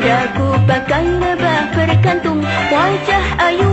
Ragu bagai lebah berkantung Wajah ayu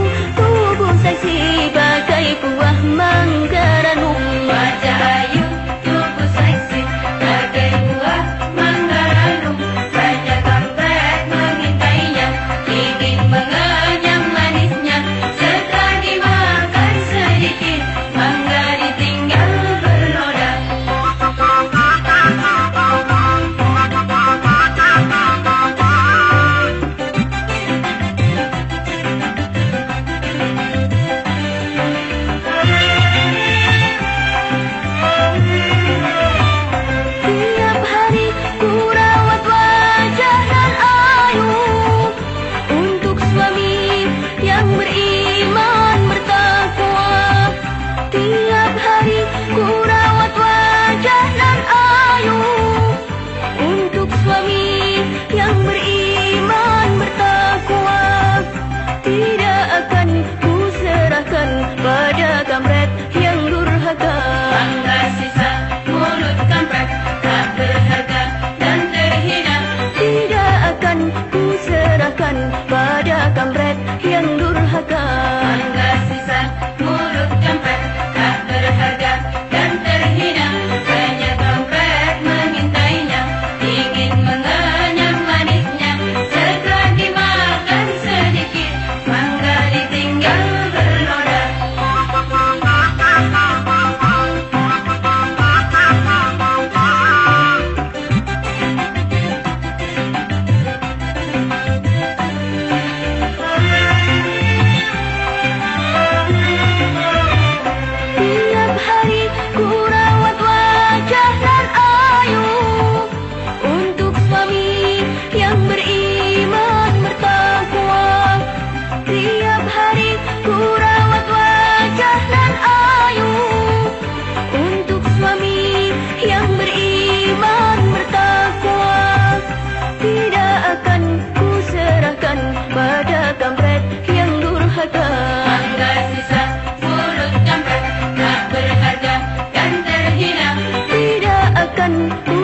one.